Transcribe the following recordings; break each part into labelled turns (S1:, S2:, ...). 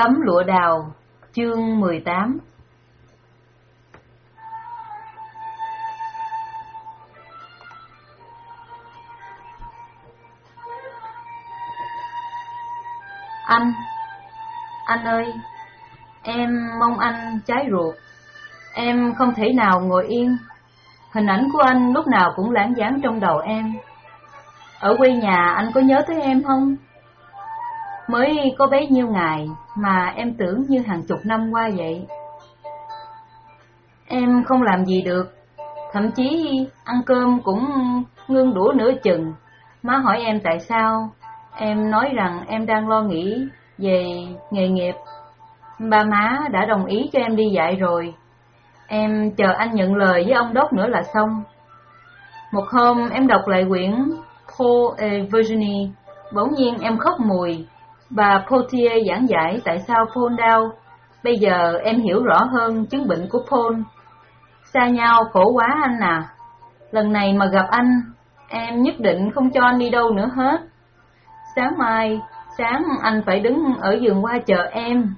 S1: Tấm lụa đào, chương 18 Anh, anh ơi, em mong anh trái ruột. Em không thể nào ngồi yên. Hình ảnh của anh lúc nào cũng lãng dáng trong đầu em. Ở quê nhà anh có nhớ tới em không? Mới có bấy nhiêu ngày mà em tưởng như hàng chục năm qua vậy. Em không làm gì được, thậm chí ăn cơm cũng ngưng đũa nửa chừng. Má hỏi em tại sao, em nói rằng em đang lo nghĩ về nghề nghiệp. Ba má đã đồng ý cho em đi dạy rồi. Em chờ anh nhận lời với ông đốc nữa là xong. Một hôm em đọc lại quyển Paul et Virginie, bỗng nhiên em khóc mùi Bà Potier giảng giải tại sao Paul đau. Bây giờ em hiểu rõ hơn chứng bệnh của Paul. Xa nhau khổ quá anh à. Lần này mà gặp anh, em nhất định không cho anh đi đâu nữa hết. Sáng mai, sáng anh phải đứng ở giường qua chờ em.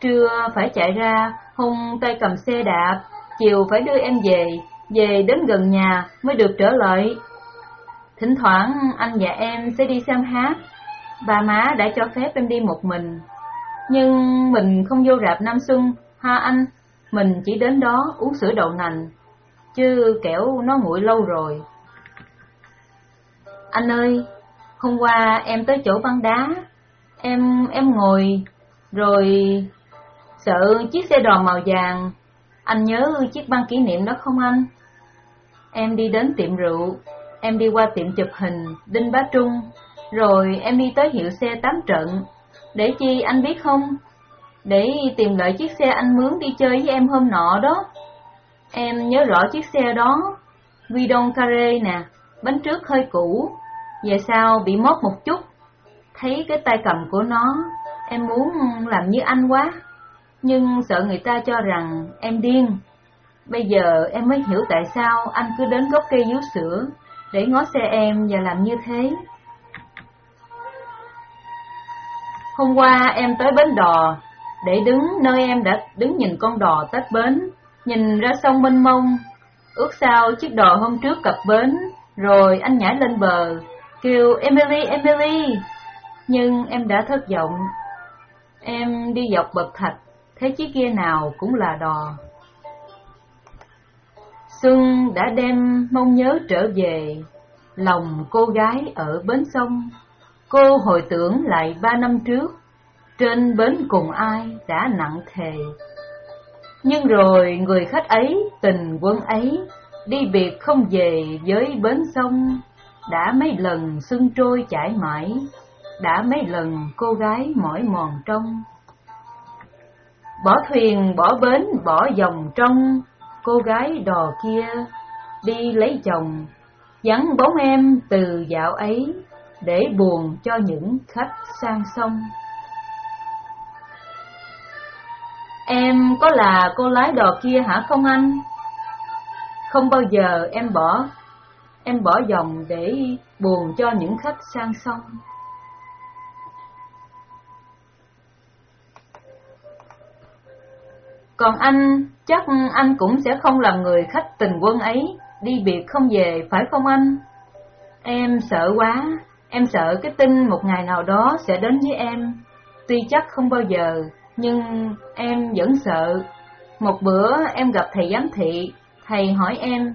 S1: Trưa phải chạy ra, hung tay cầm xe đạp. Chiều phải đưa em về, về đến gần nhà mới được trở lại. Thỉnh thoảng anh và em sẽ đi xem hát Ba má đã cho phép em đi một mình. Nhưng mình không vô rạp Nam Xuân, ha anh, mình chỉ đến đó uống sữa đậu nành, chứ kẻo nó nguội lâu rồi. Anh ơi, hôm qua em tới chỗ băng đá, em em ngồi, rồi sợ chiếc xe đò màu vàng, anh nhớ chiếc băng kỷ niệm đó không anh? Em đi đến tiệm rượu, em đi qua tiệm chụp hình Đinh Bá Trung, rồi em đi tới hiệu xe tám trận. Để chi anh biết không? Để tìm lại chiếc xe anh mướn đi chơi với em hôm nọ đó. Em nhớ rõ chiếc xe đó. Guidon carré nè, bánh trước hơi cũ. Về sau bị mốt một chút. Thấy cái tay cầm của nó, em muốn làm như anh quá. Nhưng sợ người ta cho rằng em điên. Bây giờ em mới hiểu tại sao anh cứ đến gốc cây vú sữa để ngó xe em và làm như thế. Hôm qua em tới bến đò, để đứng nơi em đã đứng nhìn con đò tách bến, nhìn ra sông mênh mông. Ước sao chiếc đò hôm trước cập bến, rồi anh nhảy lên bờ, kêu Emily, Emily. Nhưng em đã thất vọng. Em đi dọc bậc thạch, thấy chiếc kia nào cũng là đò. Xuân đã đem mong nhớ trở về, lòng cô gái ở bến sông Cô hồi tưởng lại ba năm trước, trên bến cùng ai đã nặng thề. Nhưng rồi người khách ấy, tình quân ấy, đi biệt không về với bến sông, đã mấy lần sưng trôi chảy mãi, đã mấy lần cô gái mỏi mòn trong. Bỏ thuyền, bỏ bến, bỏ dòng trong, cô gái đò kia đi lấy chồng, vắng bóng em từ dạo ấy để buồn cho những khách sang sông. Em có là cô lái đò kia hả không anh? Không bao giờ em bỏ, em bỏ dòng để buồn cho những khách sang sông. Còn anh, chắc anh cũng sẽ không làm người khách tình quân ấy, đi biệt không về, phải không anh? Em sợ quá, Em sợ cái tin một ngày nào đó sẽ đến với em. Tuy chắc không bao giờ, nhưng em vẫn sợ. Một bữa em gặp thầy giám thị, thầy hỏi em,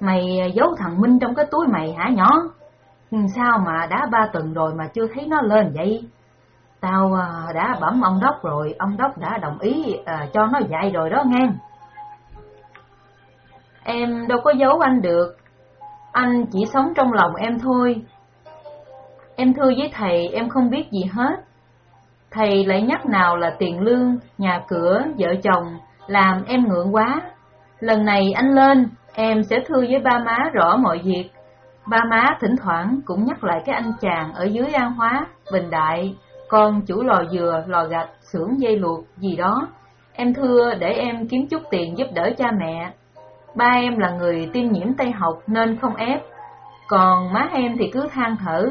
S1: Mày giấu thằng Minh trong cái túi mày hả nhỏ? Ừ, sao mà đã ba tuần rồi mà chưa thấy nó lên vậy? Tao à, đã bẩm ông Đốc rồi, ông Đốc đã đồng ý à, cho nó dạy rồi đó nghe. Em đâu có giấu anh được, anh chỉ sống trong lòng em thôi, Em thưa với thầy em không biết gì hết. Thầy lại nhắc nào là tiền lương, nhà cửa, vợ chồng, làm em ngượng quá. Lần này anh lên, em sẽ thưa với ba má rõ mọi việc. Ba má thỉnh thoảng cũng nhắc lại cái anh chàng ở dưới An Hóa, Bình Đại, con chủ lò dừa, lò gạch, xưởng dây luộc gì đó. Em thưa để em kiếm chút tiền giúp đỡ cha mẹ. Ba em là người tiêm nhiễm Tây học nên không ép, còn má em thì cứ than thở,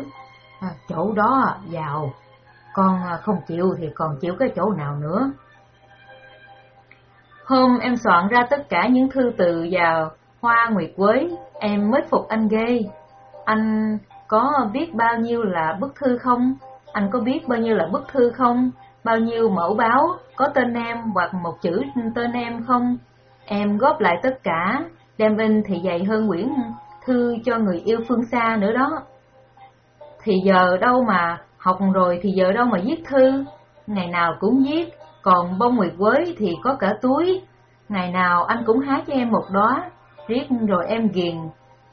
S1: À, chỗ đó giàu, Con à, không chịu thì còn chịu cái chỗ nào nữa. Hôm em soạn ra tất cả những thư từ vào hoa nguyệt quế, em mới phục anh ghê. Anh có biết bao nhiêu là bức thư không? Anh có biết bao nhiêu là bức thư không? Bao nhiêu mẫu báo có tên em hoặc một chữ tên em không? Em góp lại tất cả, đem in thì dày hơn quyển thư cho người yêu phương xa nữa đó. Thì giờ đâu mà học rồi thì giờ đâu mà viết thư, ngày nào cũng viết, còn bông nguyệt quế thì có cả túi, ngày nào anh cũng hái cho em một đóa, riết rồi em ghiền.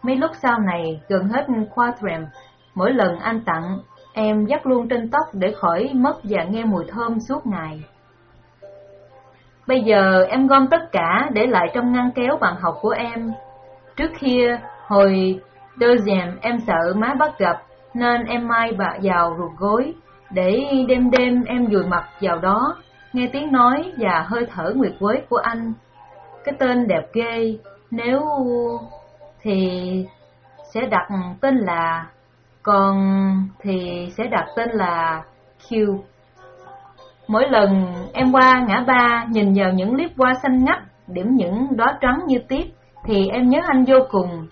S1: Mấy lúc sau này gần hết quadrant, mỗi lần anh tặng, em dắt luôn trên tóc để khỏi mất và nghe mùi thơm suốt ngày. Bây giờ em gom tất cả để lại trong ngăn kéo bàn học của em. Trước kia, hồi deuxième em sợ má bắt gặp, nên em mai bạ vào ruột gối, để đêm đêm em dùi mặt vào đó, nghe tiếng nói và hơi thở nguyệt quế của anh. Cái tên đẹp ghê, nếu thì sẽ đặt tên là, còn thì sẽ đặt tên là Q. Mỗi lần em qua ngã ba nhìn vào những liếp hoa xanh ngắt, điểm những đóa trắng như tiếp, thì em nhớ anh vô cùng.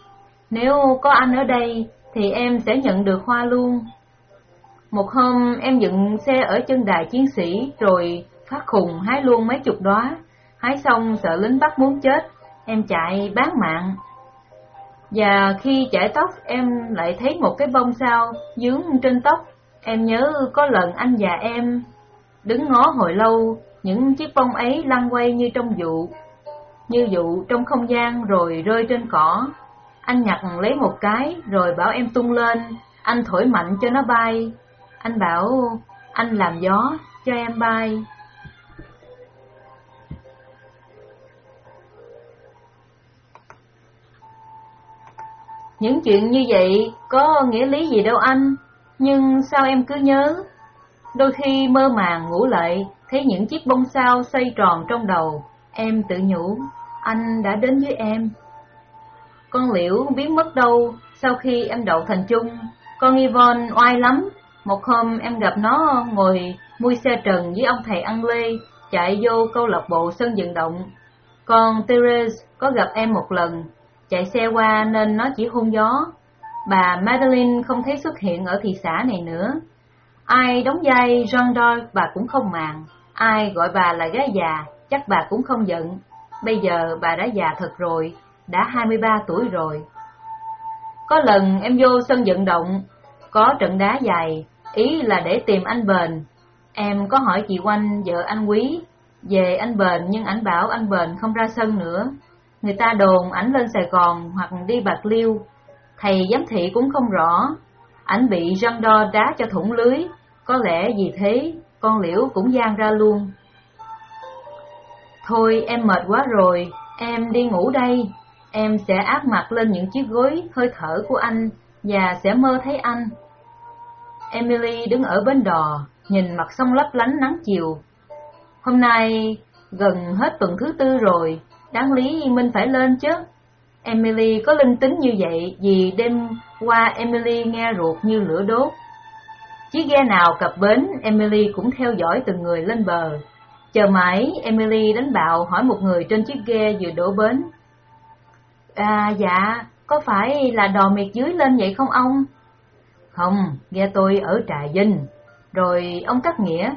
S1: Nếu có anh ở đây, thì em sẽ nhận được hoa luôn. Một hôm em dựng xe ở chân đài chiến sĩ, rồi phát khùng hái luôn mấy chục đóa. Hái xong sợ lính bắt muốn chết, em chạy bán mạng. Và khi chải tóc em lại thấy một cái bông sao dướng trên tóc. Em nhớ có lần anh và em đứng ngó hồi lâu, những chiếc bông ấy lăn quay như trong vụ, như vụ trong không gian rồi rơi trên cỏ. Anh nhặt lấy một cái rồi bảo em tung lên, anh thổi mạnh cho nó bay. Anh bảo anh làm gió cho em bay. Những chuyện như vậy có nghĩa lý gì đâu anh, nhưng sao em cứ nhớ? Đôi khi mơ màng ngủ lại, thấy những chiếc bông sao xoay tròn trong đầu, em tự nhủ, anh đã đến với em. Con liễu biến mất đâu sau khi em đậu thành chung, con Yvonne oai lắm, một hôm em gặp nó ngồi mui xe trần với ông thầy ăn lê, chạy vô câu lạc bộ sân vận động. Còn Therese có gặp em một lần, chạy xe qua nên nó chỉ hôn gió. Bà Madeline không thấy xuất hiện ở thị xã này nữa. Ai đóng vai Jean Doyle bà cũng không màng, ai gọi bà là gái già, chắc bà cũng không giận. Bây giờ bà đã già thật rồi, đã 23 tuổi rồi. Có lần em vô sân vận động, có trận đá dài, ý là để tìm anh Bền. Em có hỏi chị Oanh, vợ anh Quý, về anh Bền nhưng ảnh bảo anh Bền không ra sân nữa. Người ta đồn ảnh lên Sài Gòn hoặc đi Bạc Liêu. Thầy giám thị cũng không rõ. Ảnh bị răng đo đá cho thủng lưới, có lẽ vì thế con liễu cũng gian ra luôn. Thôi em mệt quá rồi, em đi ngủ đây. Em sẽ áp mặt lên những chiếc gối hơi thở của anh và sẽ mơ thấy anh. Emily đứng ở bên đò, nhìn mặt sông lấp lánh nắng chiều. Hôm nay gần hết tuần thứ tư rồi, đáng lý Minh phải lên chứ. Emily có linh tính như vậy vì đêm qua Emily nghe ruột như lửa đốt. Chiếc ghe nào cập bến, Emily cũng theo dõi từng người lên bờ. Chờ mãi, Emily đánh bạo hỏi một người trên chiếc ghe vừa đổ bến. À dạ, có phải là đò miệt dưới lên vậy không ông? Không, ghe tôi ở Trà Vinh. Rồi ông Cắt Nghĩa,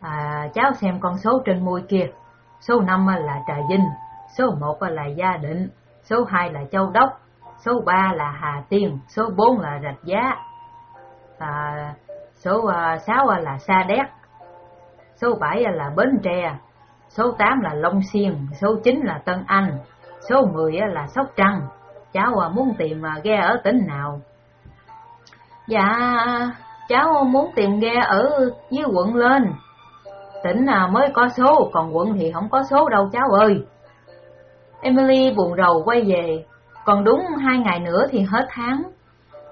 S1: à, cháu xem con số trên môi kia. Số 5 là Trà Vinh, số 1 là Gia Định, số 2 là Châu Đốc, số 3 là Hà Tiên, số 4 là Rạch Giá, à, số à, 6 là Sa Đéc, số 7 là Bến Tre, số 8 là Long Xuyên, số 9 là Tân Anh, số 10 là Sóc Trăng. Cháu à, muốn tìm à, ghe ở tỉnh nào? Dạ, cháu muốn tìm ghe ở dưới quận lên. Tỉnh à, mới có số, còn quận thì không có số đâu cháu ơi. Emily buồn rầu quay về, còn đúng hai ngày nữa thì hết tháng.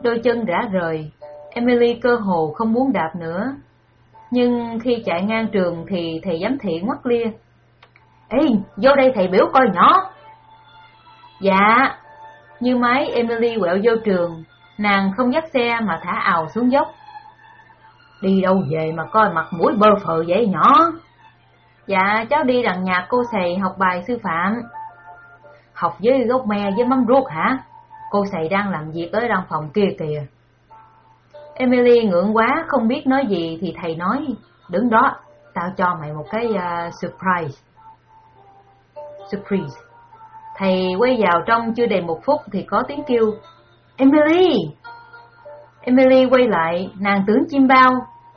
S1: Đôi chân đã rời, Emily cơ hồ không muốn đạp nữa. Nhưng khi chạy ngang trường thì thầy giám thị ngoắt lia. Ê, vô đây thầy biểu coi nhỏ. Dạ, như máy Emily quẹo vô trường, nàng không dắt xe mà thả ào xuống dốc. Đi đâu về mà coi mặt mũi bơ phờ vậy nhỏ? Dạ, cháu đi đằng nhà cô thầy học bài sư phạm. Học với gốc me với mắm ruốc hả? Cô thầy đang làm việc ở đằng phòng kia kìa. Emily ngượng quá, không biết nói gì thì thầy nói, đứng đó, tao cho mày một cái uh, surprise. Surprise. Thầy quay vào trong chưa đầy một phút thì có tiếng kêu, Emily! Emily quay lại, nàng tướng chim bao,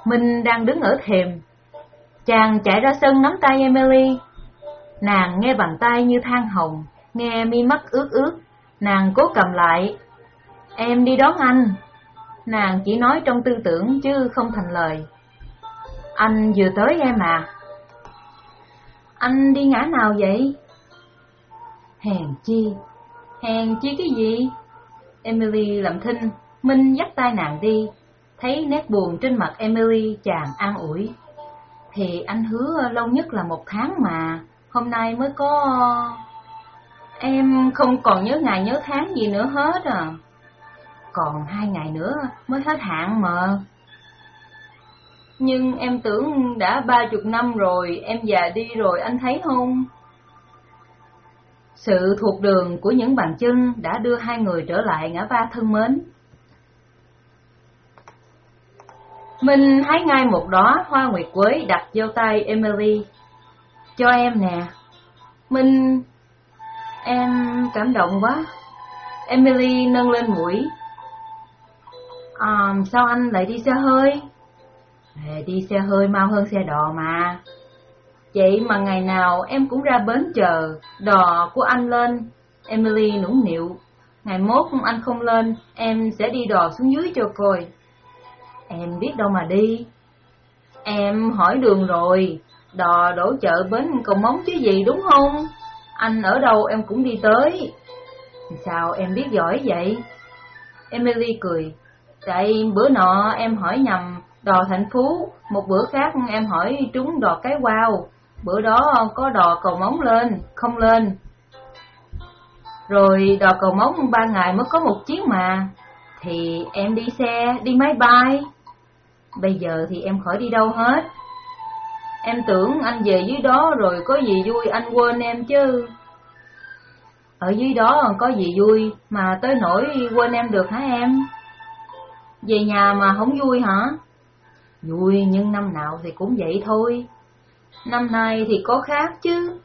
S1: Minh đang đứng ở thềm. Chàng chạy ra sân nắm tay Emily. Nàng nghe bàn tay như than hồng, nghe mi mắt ướt ướt, nàng cố cầm lại. Em đi đón anh. Nàng chỉ nói trong tư tưởng chứ không thành lời. Anh vừa tới em à. Anh đi ngã nào vậy? Hèn chi, hèn chi cái gì? Emily làm thinh, Minh dắt tay nàng đi, thấy nét buồn trên mặt Emily chàng an ủi. Thì anh hứa lâu nhất là một tháng mà, hôm nay mới có... Em không còn nhớ ngày nhớ tháng gì nữa hết à. Còn hai ngày nữa mới hết hạn mà. Nhưng em tưởng đã ba chục năm rồi, em già đi rồi anh thấy không? Sự thuộc đường của những bàn chân đã đưa hai người trở lại ngã ba thân mến. Mình hái ngay một đóa hoa nguyệt quế đặt vô tay Emily. Cho em nè. Mình... Em cảm động quá. Emily nâng lên mũi. À, sao anh lại đi xe hơi? Đi xe hơi mau hơn xe đò mà. Vậy mà ngày nào em cũng ra bến chờ, đò của anh lên. Emily nũng nịu. Ngày mốt anh không lên, em sẽ đi đò xuống dưới cho coi. Em biết đâu mà đi. Em hỏi đường rồi, đò đổ chợ bến cầu móng chứ gì đúng không? Anh ở đâu em cũng đi tới. Sao em biết giỏi vậy? Emily cười. Tại bữa nọ em hỏi nhầm đò thành phú, một bữa khác em hỏi trúng đò cái wow. Bữa đó có đò cầu móng lên, không lên. Rồi đò cầu móng ba ngày mới có một chuyến mà. Thì em đi xe, đi máy bay. Bây giờ thì em khỏi đi đâu hết. Em tưởng anh về dưới đó rồi có gì vui anh quên em chứ. Ở dưới đó có gì vui mà tới nỗi quên em được hả em? Về nhà mà không vui hả? Vui nhưng năm nào thì cũng vậy thôi. Năm nay thì có khác chứ.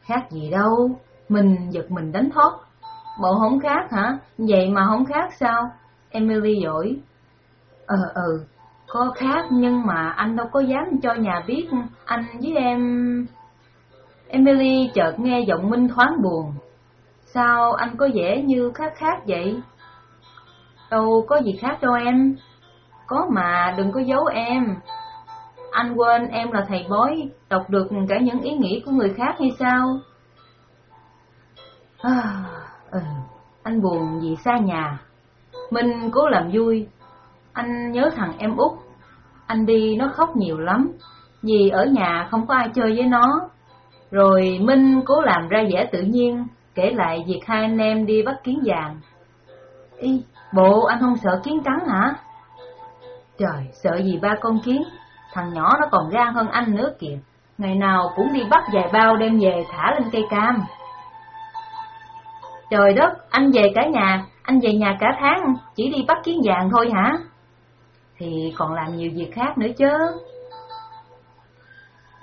S1: Khác gì đâu, mình giật mình đánh thoát. Bộ không khác hả? Vậy mà không khác sao? Emily dỗi Ờ ừ, có khác nhưng mà anh đâu có dám cho nhà biết anh với em... Emily chợt nghe giọng Minh thoáng buồn. Sao anh có vẻ như khác khác vậy? Đâu có gì khác đâu em. Có mà đừng có giấu em. Anh quên em là thầy bói, đọc được cả những ý nghĩ của người khác hay sao? À, ừ, anh buồn vì xa nhà. Minh cố làm vui. Anh nhớ thằng em út. Anh đi nó khóc nhiều lắm, vì ở nhà không có ai chơi với nó. Rồi Minh cố làm ra vẻ tự nhiên, kể lại việc hai anh em đi bắt kiến vàng. Ý, bộ anh không sợ kiến cắn hả? Trời, sợ gì ba con kiến, thằng nhỏ nó còn gan hơn anh nữa kìa. Ngày nào cũng đi bắt vài bao đem về thả lên cây cam. Trời đất, anh về cả nhà, anh về nhà cả tháng, chỉ đi bắt kiến vàng thôi hả? Thì còn làm nhiều việc khác nữa chứ.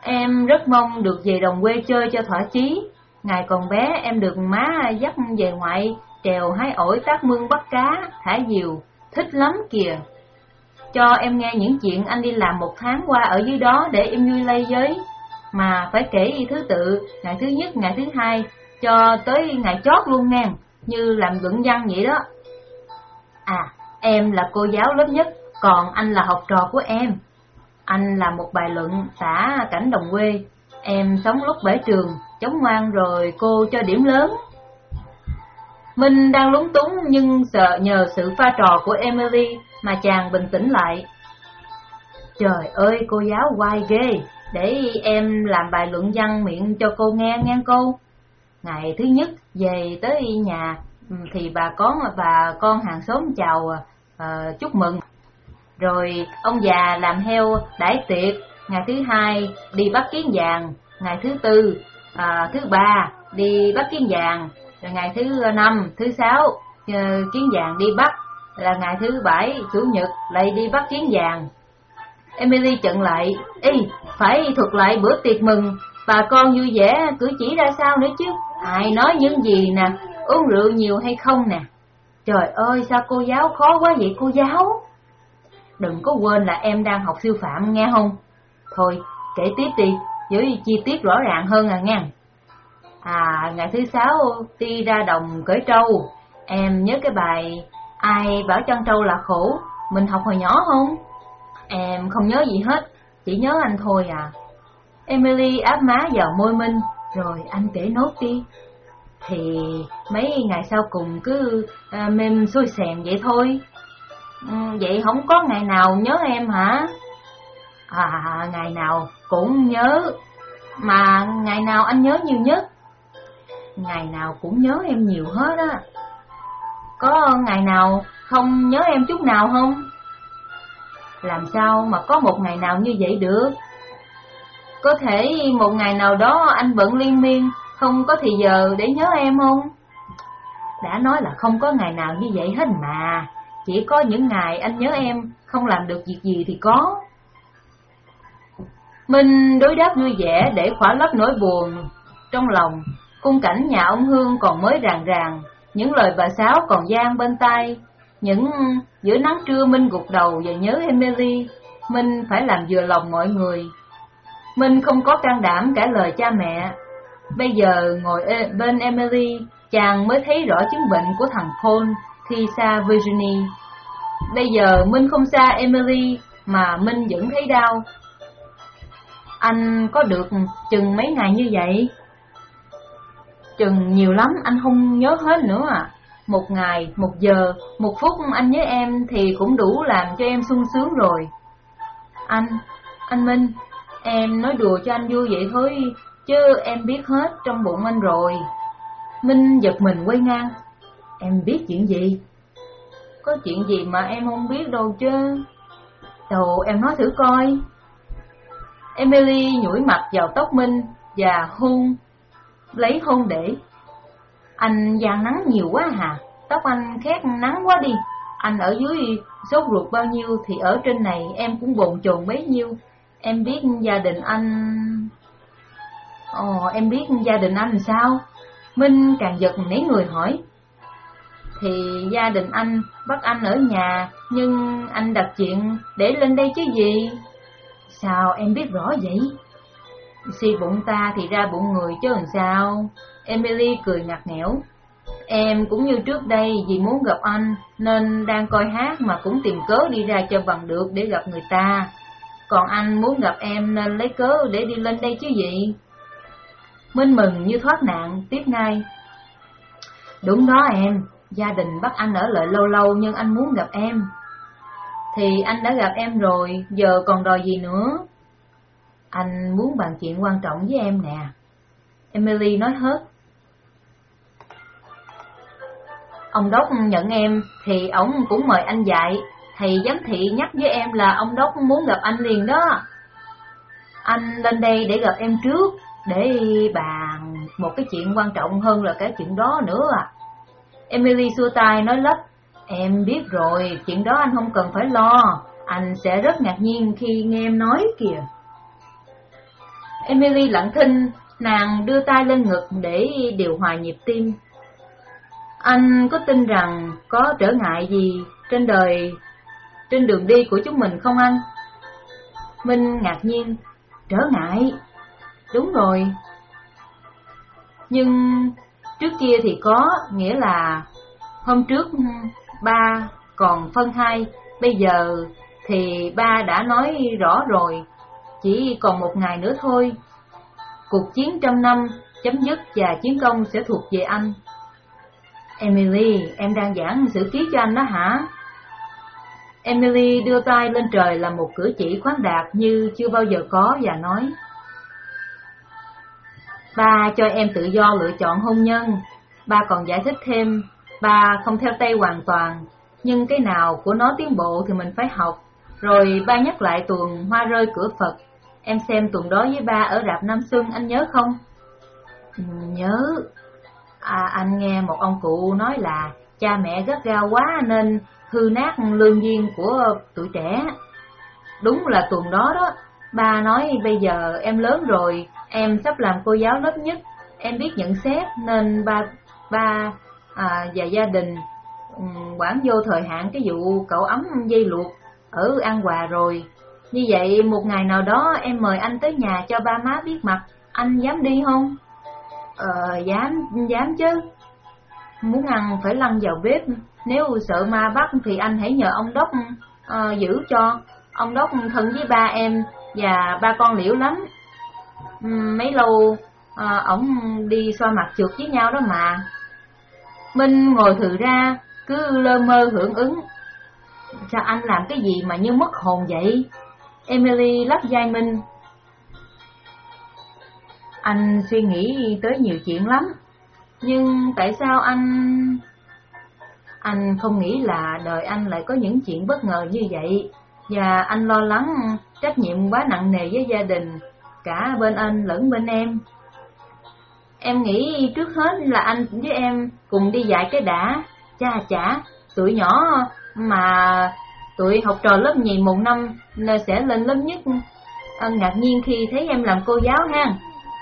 S1: Em rất mong được về đồng quê chơi cho thỏa chí. Ngày còn bé em được má dắt về ngoại, trèo hái ổi tác mương bắt cá, thả diều, thích lắm kìa. Cho em nghe những chuyện anh đi làm một tháng qua ở dưới đó để em vui lây giới, mà phải kể thứ tự, ngày thứ nhất, ngày thứ hai, cho tới ngày chót luôn nghe, như làm luận văn vậy đó. À, em là cô giáo lớp nhất, còn anh là học trò của em. Anh là một bài luận xã cảnh đồng quê, em sống lúc bể trường, chống ngoan rồi cô cho điểm lớn mình đang lúng túng nhưng sợ nhờ sự pha trò của Emily mà chàng bình tĩnh lại. Trời ơi, cô giáo quay ghê, để em làm bài luận văn miệng cho cô nghe nghe cô. Ngày thứ nhất về tới nhà ừ, thì bà con và con hàng xóm chào uh, chúc mừng. Rồi ông già làm heo đãi tiệc, ngày thứ hai đi bắt kiến vàng, ngày thứ tư, à, thứ ba đi bắt kiến vàng, là ngày thứ ờ, năm, thứ sáu ờ, kiến vàng đi bắt, là ngày thứ bảy, chủ nhật lại đi bắt kiến vàng. Emily chận lại, y phải thuật lại bữa tiệc mừng, bà con vui vẻ cử chỉ ra sao nữa chứ, ai nói những gì nè, uống rượu nhiều hay không nè. Trời ơi, sao cô giáo khó quá vậy cô giáo? Đừng có quên là em đang học siêu phạm nghe không? Thôi, kể tiếp đi, với chi tiết rõ ràng hơn à nghe. À, ngày thứ sáu đi ra đồng cởi trâu, em nhớ cái bài Ai bảo chăn trâu là khổ, mình học hồi nhỏ không? Em không nhớ gì hết, chỉ nhớ anh thôi à. Emily áp má vào môi Minh, rồi anh kể nốt đi. Thì mấy ngày sau cùng cứ à, mềm xôi xèn vậy thôi. Ừ, vậy không có ngày nào nhớ em hả? À, ngày nào cũng nhớ. Mà ngày nào anh nhớ nhiều nhất? Ngày nào cũng nhớ em nhiều hết á. Có ngày nào không nhớ em chút nào không? Làm sao mà có một ngày nào như vậy được? Có thể một ngày nào đó anh bận liên miên, không có thì giờ để nhớ em không? Đã nói là không có ngày nào như vậy hết mà, chỉ có những ngày anh nhớ em, không làm được việc gì thì có. Minh đối đáp vui vẻ để khỏa lấp nỗi buồn trong lòng, cung cảnh nhà ông Hương còn mới ràng ràng, những lời bà Sáu còn gian bên tai. Những giữa nắng trưa Minh gục đầu và nhớ Emily, Minh phải làm vừa lòng mọi người. Minh không có can đảm cả lời cha mẹ. Bây giờ ngồi e, bên Emily, chàng mới thấy rõ chứng bệnh của thằng Paul khi xa Virginia. Bây giờ Minh không xa Emily, mà Minh vẫn thấy đau. Anh có được chừng mấy ngày như vậy? Chừng nhiều lắm, anh không nhớ hết nữa à. Một ngày, một giờ, một phút anh nhớ em thì cũng đủ làm cho em sung sướng rồi. Anh, anh Minh, em nói đùa cho anh vui vậy thôi, chứ em biết hết trong bụng anh rồi. Minh giật mình quay ngang. Em biết chuyện gì? Có chuyện gì mà em không biết đâu chứ. Đầu em nói thử coi. Emily nhủi mặt vào tóc Minh và hôn lấy hôn để. Anh giang nắng nhiều quá hả? Tóc anh khét nắng quá đi. Anh ở dưới sốt ruột bao nhiêu thì ở trên này em cũng bồn chồn bấy nhiêu. Em biết gia đình anh... Ồ, em biết gia đình anh sao? Minh càng giật nấy người hỏi. Thì gia đình anh bắt anh ở nhà, nhưng anh đặt chuyện để lên đây chứ gì? Sao em biết rõ vậy? Si bụng ta thì ra bụng người chứ làm sao? Emily cười ngặt nghẽo. Em cũng như trước đây vì muốn gặp anh nên đang coi hát mà cũng tìm cớ đi ra cho bằng được để gặp người ta. Còn anh muốn gặp em nên lấy cớ để đi lên đây chứ gì? Minh mừng như thoát nạn, tiếp ngay. Đúng đó em, gia đình bắt anh ở lại lâu lâu nhưng anh muốn gặp em. Thì anh đã gặp em rồi, giờ còn đòi gì nữa? Anh muốn bàn chuyện quan trọng với em nè. Emily nói hết. Ông Đốc nhận em thì ổng cũng mời anh dạy, thầy giám thị nhắc với em là ông Đốc muốn gặp anh liền đó. Anh lên đây để gặp em trước, để bàn một cái chuyện quan trọng hơn là cái chuyện đó nữa à. Emily xua tay nói lấp, em biết rồi, chuyện đó anh không cần phải lo, anh sẽ rất ngạc nhiên khi nghe em nói kìa. Emily lặng thinh, nàng đưa tay lên ngực để điều hòa nhịp tim. Anh có tin rằng có trở ngại gì trên đời, trên đường đi của chúng mình không anh? Minh ngạc nhiên, trở ngại, đúng rồi. Nhưng trước kia thì có, nghĩa là hôm trước ba còn phân hai, bây giờ thì ba đã nói rõ rồi, chỉ còn một ngày nữa thôi. Cuộc chiến trăm năm chấm dứt và chiến công sẽ thuộc về anh. Emily, em đang giảng sử ký cho anh đó hả? Emily đưa tay lên trời làm một cử chỉ khoáng đạt như chưa bao giờ có và nói Ba cho em tự do lựa chọn hôn nhân Ba còn giải thích thêm Ba không theo tay hoàn toàn Nhưng cái nào của nó tiến bộ thì mình phải học Rồi ba nhắc lại tuần hoa rơi cửa Phật. Em xem tuần đó với ba ở rạp Nam Xuân, anh nhớ không?
S2: Ừ, nhớ. À, anh nghe một ông cụ nói là cha mẹ gắt gao quá nên hư nát lương duyên của tuổi trẻ.
S1: Đúng là tuần đó đó, ba nói bây giờ em lớn rồi, em sắp làm cô giáo lớp nhất, em biết nhận xét nên ba ba à, và gia đình ừ, quản vô thời hạn cái vụ cậu ấm dây luộc ở An Hòa rồi. Như vậy một ngày nào đó em mời anh tới nhà cho ba má biết mặt, anh dám đi không?
S2: Ờ, dám, dám chứ.
S1: Muốn ăn phải lăn vào bếp, nếu sợ ma bắt thì anh hãy nhờ ông Đốc uh, giữ cho. Ông Đốc thân với ba em và ba con liễu lắm. Mấy lâu uh, ổng đi xoa mặt trượt với nhau đó mà. Minh ngồi thử ra, cứ lơ mơ hưởng ứng. Sao anh làm cái gì mà như mất hồn vậy? Emily lắc dài mình. Anh suy nghĩ tới nhiều chuyện lắm, nhưng tại sao anh... Anh không nghĩ là đời anh lại có những chuyện bất ngờ như vậy, và anh lo lắng trách nhiệm quá nặng nề với gia đình, cả bên anh lẫn bên em. Em nghĩ trước hết là anh với em cùng đi dạy cái đã, cha chả, tuổi nhỏ mà tụi học trò lớp nhì một năm sẽ lên lớp nhất. Anh ngạc nhiên khi thấy em làm cô giáo ha.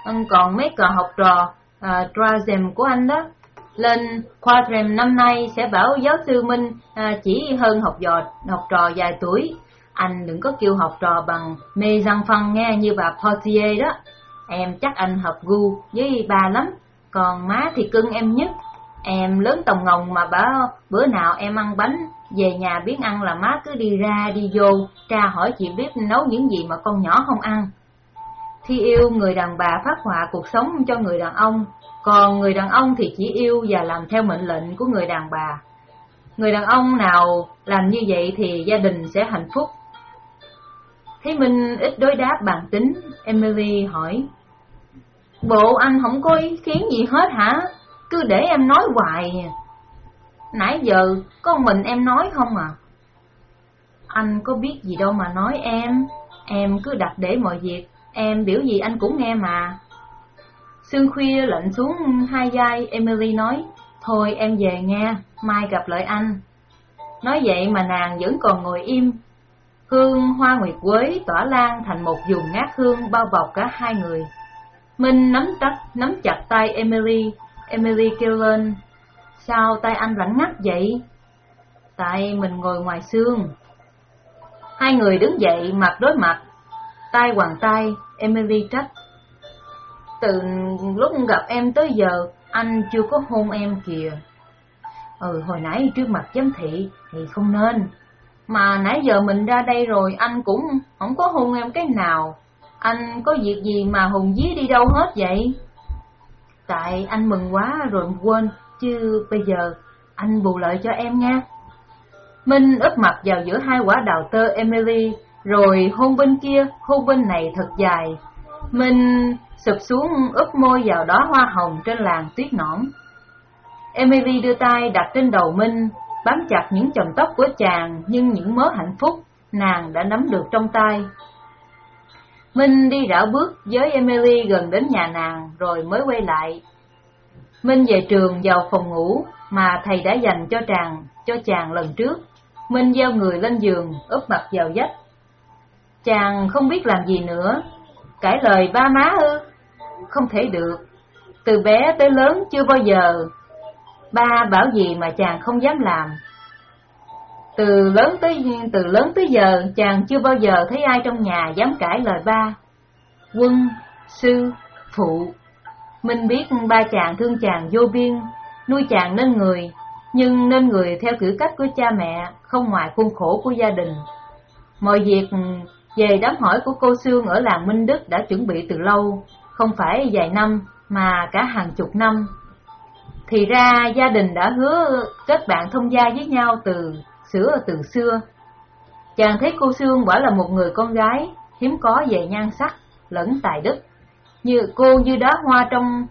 S1: Ờ, còn mấy cờ học trò ờ, uh, Drazem của anh đó, lên Quadrem năm nay sẽ bảo giáo sư Minh uh, chỉ hơn học dò học trò vài tuổi. Anh đừng có kêu học trò bằng mê răng phân nghe như bà Portier đó. Em chắc anh hợp gu với bà lắm, còn má thì cưng em nhất. Em lớn tòng ngồng mà bảo bữa nào em ăn bánh, về nhà biết ăn là má cứ đi ra đi vô, tra hỏi chị bếp nấu những gì mà con nhỏ không ăn. Thi yêu người đàn bà phát họa cuộc sống cho người đàn ông, còn người đàn ông thì chỉ yêu và làm theo mệnh lệnh của người đàn bà. Người đàn ông nào làm như vậy thì gia đình sẽ hạnh phúc. Thấy Minh ít đối đáp bản tính, Emily hỏi. Bộ anh không có ý kiến gì hết hả? Cứ để em nói hoài. Nãy giờ con mình em nói không à? Anh có biết gì đâu mà nói em. Em cứ đặt để mọi việc, em biểu gì anh cũng nghe mà. Sương khuya lạnh xuống hai vai, Emily nói, Thôi em về nghe, mai gặp lại anh. Nói vậy mà nàng vẫn còn ngồi im. Hương hoa nguyệt quế tỏa lan thành một vùng ngát hương bao bọc cả hai người. Minh nắm tắt, nắm chặt tay Emily, Emily kêu lên, sao tay anh lạnh ngắt vậy? Tại mình ngồi ngoài xương. Hai người đứng dậy mặt đối mặt, tay hoàng tay, Emily trách. Từ lúc gặp em tới giờ, anh chưa có hôn em kìa. Ừ, hồi nãy trước mặt giám thị thì không nên. Mà nãy giờ mình ra đây rồi, anh cũng không có hôn em cái nào. Anh có việc gì mà hùng dí đi đâu hết vậy? Tại anh mừng quá rồi quên, chứ bây giờ anh bù lợi cho em nha. Minh úp mặt vào giữa hai quả đào tơ Emily, rồi hôn bên kia, hôn bên này thật dài. Minh sụp xuống úp môi vào đó hoa hồng trên làn tuyết nõn. Emily đưa tay đặt trên đầu Minh, bám chặt những chòm tóc của chàng nhưng những mớ hạnh phúc nàng đã nắm được trong tay. Minh đi rảo bước với Emily gần đến nhà nàng rồi mới quay lại. Minh về trường vào phòng ngủ mà thầy đã dành cho chàng, cho chàng lần trước. Minh gieo người lên giường, úp mặt vào vách. Chàng không biết làm gì nữa, cãi lời ba má ư? Không thể được. Từ bé tới lớn chưa bao giờ ba bảo gì mà chàng không dám làm. Từ lớn tới từ lớn tới giờ, chàng chưa bao giờ thấy ai trong nhà dám cãi lời ba. Quân, sư, phụ. Minh biết ba chàng thương chàng vô biên, nuôi chàng nên người, nhưng nên người theo kiểu cách của cha mẹ, không ngoài khuôn khổ của gia đình. Mọi việc về đám hỏi của cô Sương ở làng Minh Đức đã chuẩn bị từ lâu, không phải vài năm mà cả hàng chục năm. Thì ra gia đình đã hứa kết bạn thông gia với nhau từ xưa từ xưa. Chàng thấy cô Sương quả là một người con gái hiếm có về nhan sắc lẫn tài đức, như cô như đá hoa trong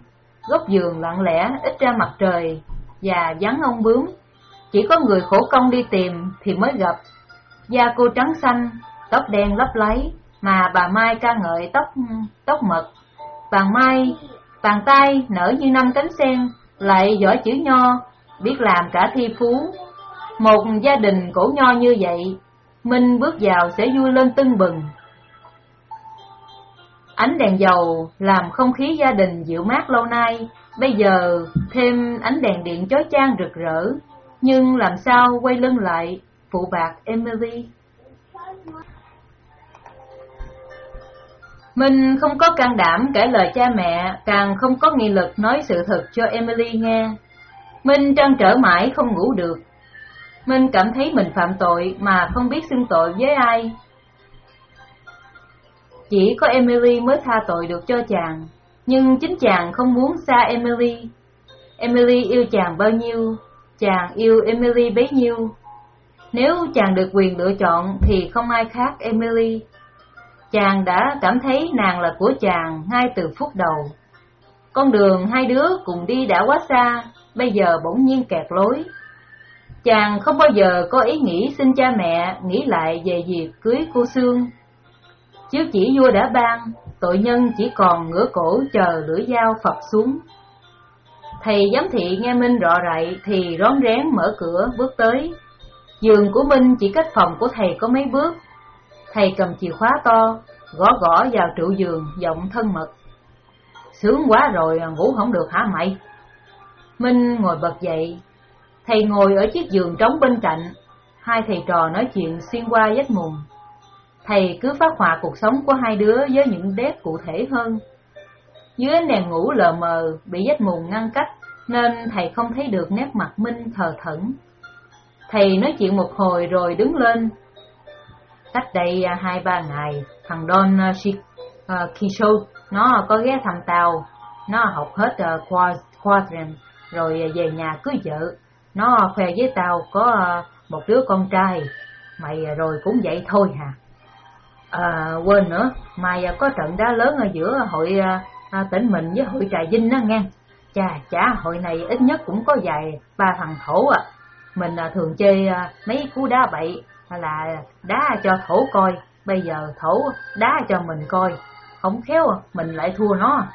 S1: góc giường lặng lẽ ít ra mặt trời và vắng ông bướm. Chỉ có người khổ công đi tìm thì mới gặp.
S2: Da cô trắng xanh, tóc đen lấp láy, mà bà Mai ca ngợi tóc tóc mật. Bàn Mai, bàn tay nở như năm cánh sen, lại giỏi chữ nho, biết làm cả thi phú. Một gia đình cổ nho như vậy, Minh bước vào sẽ vui lên tưng bừng. Ánh đèn dầu làm không khí gia đình dịu mát lâu nay, bây giờ thêm ánh đèn điện chói chang rực rỡ, nhưng làm sao quay lưng lại phụ bạc Emily. Minh không có can đảm kể lời cha mẹ, càng không có nghị lực nói sự thật cho Emily nghe. Minh trăn trở mãi không ngủ được. Minh cảm thấy mình phạm tội mà không biết xưng tội với ai. Chỉ có Emily mới tha tội được cho chàng, nhưng chính chàng không muốn xa Emily. Emily yêu chàng bao nhiêu, chàng yêu Emily bấy nhiêu. Nếu chàng được quyền lựa chọn thì không ai khác Emily. Chàng đã cảm thấy nàng là của chàng ngay từ phút đầu. Con đường hai đứa cùng đi đã quá xa, bây giờ bỗng nhiên kẹt lối. Chàng không bao giờ có ý nghĩ xin cha mẹ nghĩ lại về việc cưới cô Sương. Chiếu chỉ vua đã ban, tội nhân chỉ còn ngửa cổ chờ lưỡi dao phập xuống. Thầy giám thị nghe Minh rọ rậy thì rón rén mở cửa bước tới. Giường của Minh chỉ cách phòng của thầy có mấy bước. Thầy cầm chìa khóa to, gõ gõ vào trụ giường, giọng thân mật. Sướng quá rồi, ngủ không được hả mày? Minh ngồi bật dậy. Thầy ngồi ở chiếc giường trống bên cạnh. Hai thầy trò nói chuyện xuyên qua vách mùng. Thầy cứ phát họa cuộc sống của hai đứa với những nét cụ thể hơn. Dưới ánh đèn ngủ lờ mờ, bị vết mù ngăn cách, nên thầy không thấy được nét mặt Minh thờ thẫn. Thầy nói chuyện một hồi rồi đứng lên. Cách đây à, hai ba ngày, thằng Don à, à, Kisho, nó có ghé thăm tao, nó học hết quadrant, rồi về nhà cưới vợ. Nó khoe với tao có một đứa con trai, mày rồi cũng vậy thôi hả? À, À, quên nữa, mai có trận đá lớn ở giữa hội à, à, tỉnh mình với hội trà vinh đó nghe. Chà, chả hội này ít nhất cũng có vài ba thằng thổ à. Mình à, thường chơi à, mấy cú đá bậy là đá cho thổ coi, bây giờ thổ đá cho mình coi. Không khéo mình lại thua nó.